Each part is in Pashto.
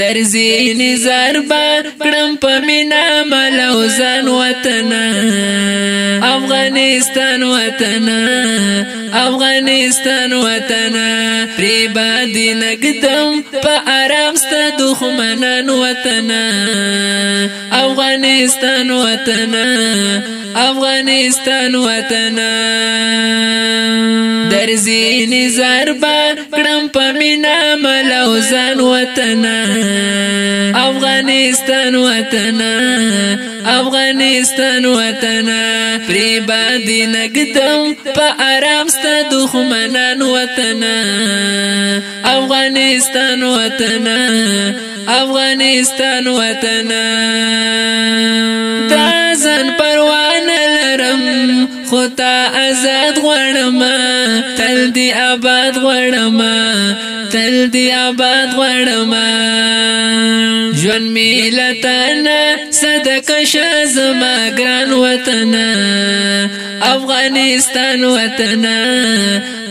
درځي نزار بار کړم په مینا ملو ځان وطن افغانستان وطن افغانستان وطن پری باندې نګدم په آرام ست دښمنان وطن افغانستان وطن افغانستان وطن درځي نزار با کړم پمینا ملو ځان وطن افغانستان وطن افغانستان وطن پری باندې نګدم په آرام ست دښمنان وطن افغانستان وطن افغانستان وطن دا ځان پروا خدا آزاد غړم تل دی آباد غړم تل دی آباد غړم ژوند می لتن صدق ش زما ګران وطن افغانستان وطن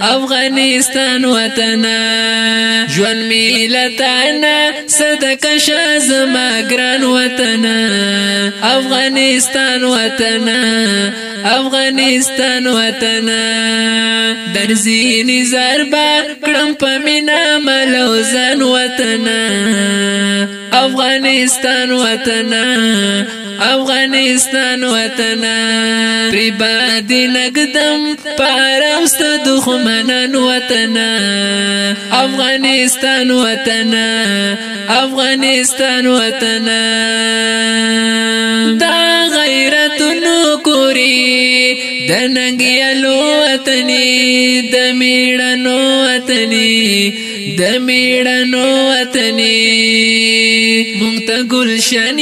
افغانستان وطن ژوند می لتن صدق ش زما ګران وطن افغانستان وطن افغانستان افغانستان وطن در زین زربا کړم په مینا ملو ځان وطن افغانستان وطن افغانستان وطن پری باد لګدم پارمست دښمنان وطن افغانستان وطن افغانستان وطن دا غیرتونو کوری د ننګیلو وطني د میړنو وطني د میړنو وطني مونږ ته ګلشن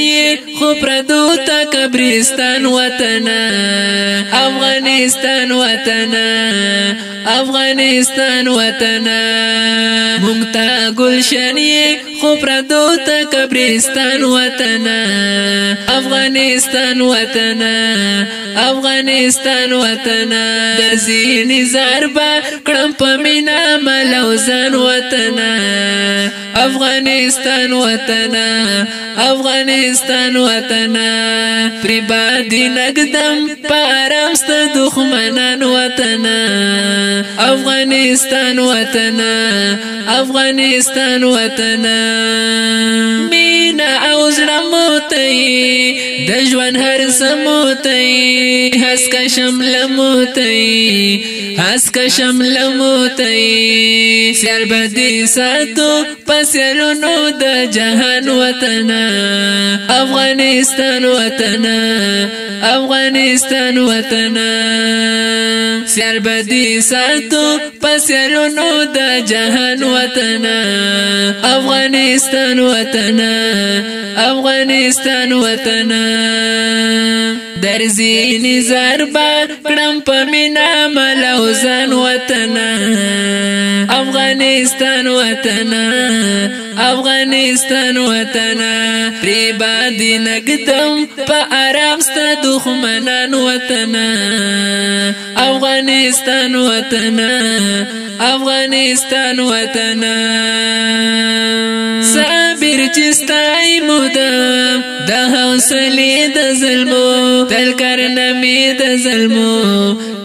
خو پردو ته قبرستان وطن افغانستان وطن افغانستان وطن مونږ ته ګلشن خو پردو ته قبرستان وطن افغانستان وطن افغانستان وطن د زین زربا کړم په مینا ملوزن وطن افغانستان وطن افغانستان وطن پر باد نقدم پارمست دښمنان وطن افغانستان وطن افغانستان وطن مینا او زړه موتي د ژوند هر سموتي حس کا شمل موتي حس کا شمل موتي سر بدی ساتو پسرونو د جهان وطن افغانستان وطن افغانستان وطن سر بدی ساتو عزتو پسرونو د جهان وطن افغانستان وطن افغانستان وطن درځینې زربا کړم په مینا ملو ځان وطن افغانستان وطن افغانستان وطن پری باندې نګتم په آرام ست دښمنان وطن افغانستان وطن افغانستان وطن صابر چې ستای مودم د حوصله د ظلمو تل کرنمې د ظلمو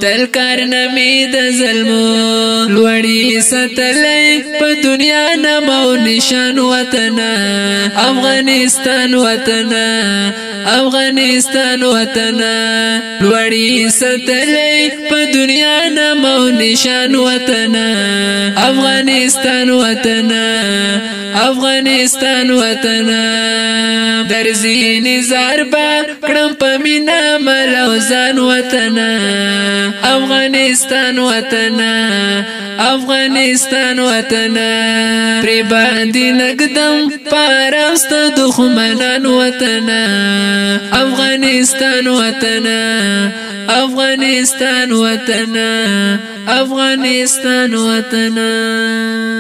تل کرنمې د ظلمو لوړی ستلې په دنیا نمو نشان وطن افغانستان وطن افغانستان وطن لوړی ستلې په دنیا نمو نشان وطن افغانستان وطن افغانستان وطن در زین زربا کړم په مینا ملوزان وطن افغانستان وطن افغانستان وطن پر باندې لګدم پاراست دښمنان وطن افغانستان وطن افغانستان وطن افغانستان وطن